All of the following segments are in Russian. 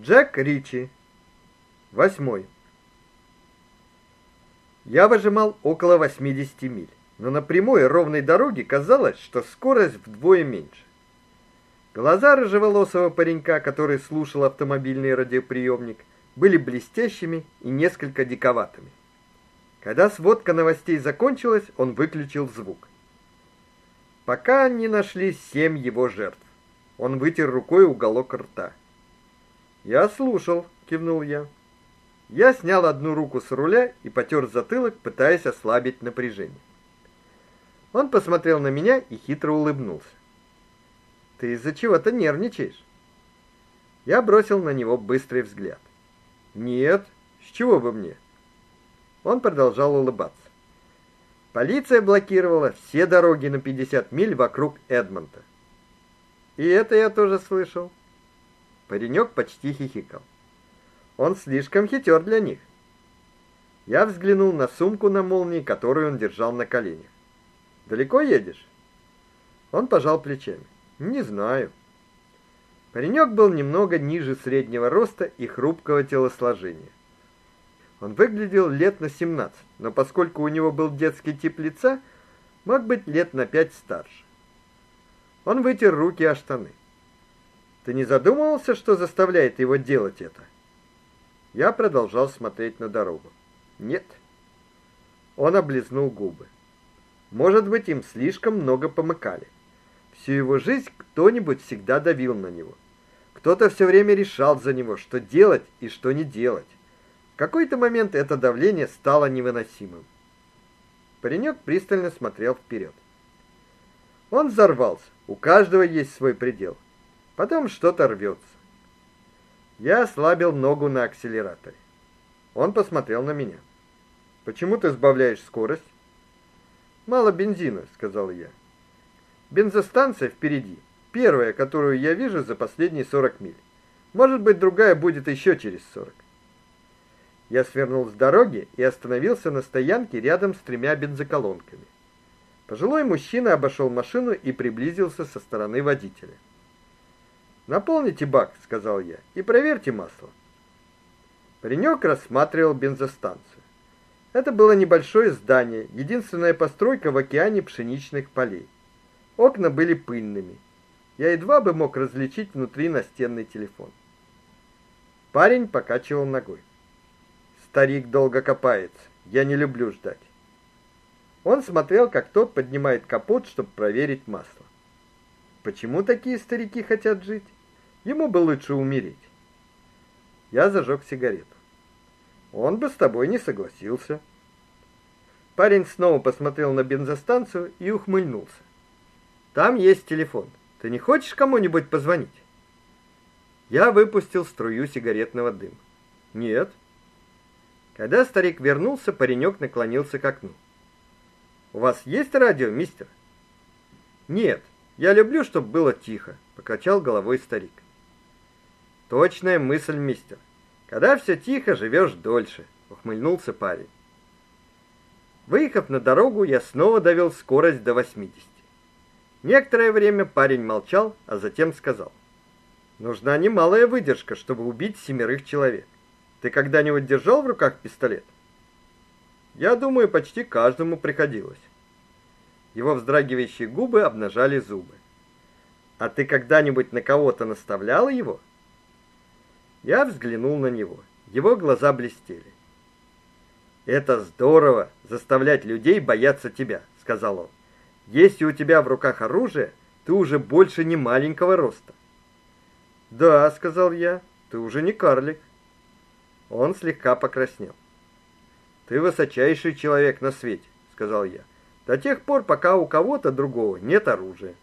Джек Ричи. Восьмой. Я выжимал около 80 миль, но на прямой ровной дороге казалось, что скорость вдвое меньше. Глаза рыжеволосого паренька, который слушал автомобильный радиоприемник, были блестящими и несколько диковатыми. Когда сводка новостей закончилась, он выключил звук. Пока не нашли семь его жертв. Он вытер рукой уголок рта. Я слушал, кивнул я. Я снял одну руку с руля и потёр затылок, пытаясь ослабить напряжение. Он посмотрел на меня и хитро улыбнулся. Ты из-за чего-то нервничаешь? Я бросил на него быстрый взгляд. Нет, с чего бы мне? Он продолжал улыбаться. Полиция блокировала все дороги на 50 миль вокруг Эдмонта. И это я тоже слышал. Паренек почти хихикал. Он слишком хитер для них. Я взглянул на сумку на молнии, которую он держал на коленях. Далеко едешь? Он пожал плечами. Не знаю. Паренек был немного ниже среднего роста и хрупкого телосложения. Он выглядел лет на 17, но поскольку у него был детский тип лица, мог быть лет на пять старше. Он вытер руки о штаны. Ты не задумывался, что заставляет его делать это? Я продолжал смотреть на дорогу. Нет. Он облизнул губы. Может быть, им слишком много помыкали. Всю его жизнь кто-нибудь всегда давил на него. Кто-то все время решал за него, что делать и что не делать. В какой-то момент это давление стало невыносимым. Паренек пристально смотрел вперед. Он взорвался. У каждого есть свой предел. Потом что-то рвется. Я ослабил ногу на акселераторе. Он посмотрел на меня. Почему ты сбавляешь скорость? Мало бензина, сказал я. Бензостанция впереди. Первая, которую я вижу за последние 40 миль. Может быть, другая будет еще через 40. Я свернул с дороги и остановился на стоянке рядом с тремя бензоколонками. Пожилой мужчина обошел машину и приблизился со стороны водителя. "Наполните бак", сказал я. "И проверьте масло". Паренек рассматривал бензостанцию. Это было небольшое здание, единственная постройка в океане пшеничных полей. Окна были пыльными. Я едва бы мог различить внутри настенный телефон. Парень покачивал ногой. Старик долго копается. Я не люблю ждать. Он смотрел, как тот поднимает капот, чтобы проверить масло. Почему такие старики хотят жить? Ему бы лучше умереть. Я зажег сигарету. Он бы с тобой не согласился. Парень снова посмотрел на бензостанцию и ухмыльнулся. Там есть телефон. Ты не хочешь кому-нибудь позвонить? Я выпустил струю сигаретного дыма. Нет. Когда старик вернулся, паренек наклонился к окну. У вас есть радио, мистер? Нет. Я люблю, чтобы было тихо, покачал головой старик. Точная мысль, мистер. Когда все тихо, живешь дольше, ухмыльнулся парень. Выехав на дорогу, я снова довел скорость до 80. Некоторое время парень молчал, а затем сказал: "Нужна немалая выдержка, чтобы убить семерых человек. Ты когда-нибудь держал в руках пистолет?" "Я думаю, почти каждому приходилось". Его вздрагивающие губы обнажали зубы. "А ты когда-нибудь на кого-то наставлял его?" Я взглянул на него. Его глаза блестели. "Это здорово заставлять людей бояться тебя", сказал он. Если у тебя в руках оружие, ты уже больше не маленького роста. Да, сказал я. Ты уже не карлик. Он слегка покраснел. Ты высочайший человек на свете, сказал я. До тех пор, пока у кого-то другого нет оружия.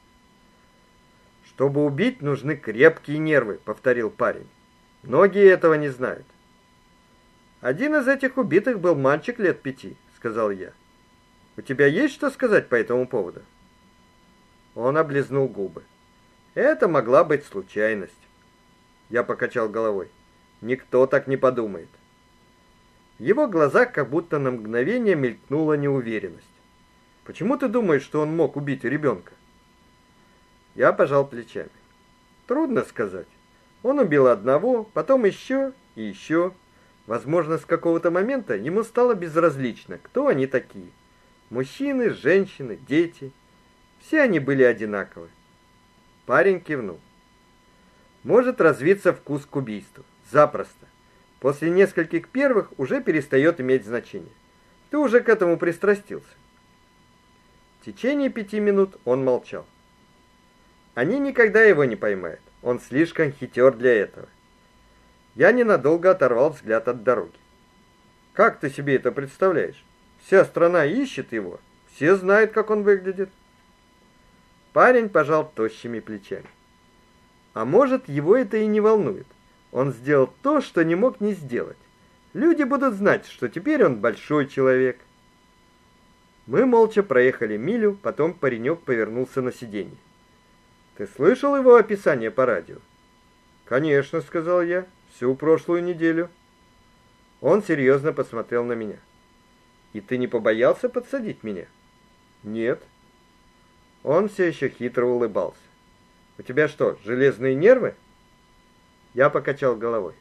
Чтобы убить, нужны крепкие нервы, повторил парень. Многие этого не знают. Один из этих убитых был мальчик лет пяти, сказал я. У тебя есть что сказать по этому поводу? Он облизнул губы. Это могла быть случайность. Я покачал головой. Никто так не подумает. В его глазах как будто на мгновение мелькнула неуверенность. Почему ты думаешь, что он мог убить ребенка? Я пожал плечами. Трудно сказать. Он убил одного, потом еще и еще. Возможно, с какого-то момента ему стало безразлично, кто они такие. Мужчины, женщины, дети. Все они были одинаковы. Парень кивнул. Может развиться вкус к убийству. Запросто. После нескольких первых уже перестает иметь значение. Ты уже к этому пристрастился. В течение пяти минут он молчал. Они никогда его не поймают. Он слишком хитер для этого. Я ненадолго оторвал взгляд от дороги. Как ты себе это представляешь? Вся страна ищет его, все знают, как он выглядит. Парень пожал тощими плечами. А может, его это и не волнует. Он сделал то, что не мог не сделать. Люди будут знать, что теперь он большой человек. Мы молча проехали милю, потом паренек повернулся на сиденье. Ты слышал его описание по радио? Конечно, сказал я всю прошлую неделю. Он серьезно посмотрел на меня. И ты не побоялся подсадить меня? Нет. Он все еще хитро улыбался. У тебя что, железные нервы? Я покачал головой.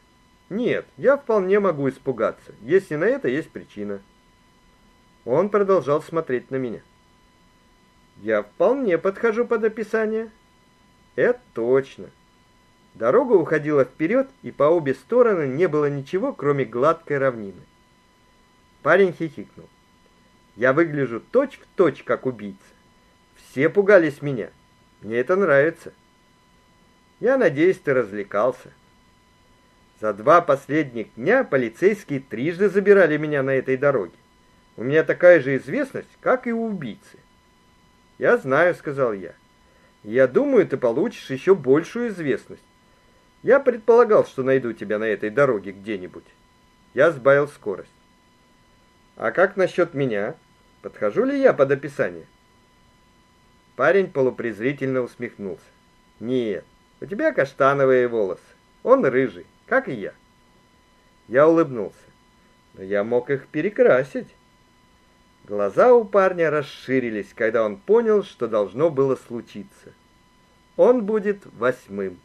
Нет, я вполне могу испугаться, если на это есть причина. Он продолжал смотреть на меня. Я вполне подхожу под описание. Это точно. Дорога уходила вперед, и по обе стороны не было ничего, кроме гладкой равнины. Парень хихикнул. Я выгляжу точь-в-точь точь как убийца. Все пугались меня. Мне это нравится. Я надеюсь, ты развлекался. За два последних дня полицейские трижды забирали меня на этой дороге. У меня такая же известность, как и у убийцы. Я знаю, сказал я. Я думаю, ты получишь еще большую известность. Я предполагал, что найду тебя на этой дороге где-нибудь. Я сбавил скорость. А как насчет меня? Подхожу ли я под описание? Парень полупрезрительно усмехнулся. Нет, у тебя каштановые волосы. Он рыжий, как и я. Я улыбнулся. Но я мог их перекрасить. Глаза у парня расширились, когда он понял, что должно было случиться. Он будет восьмым.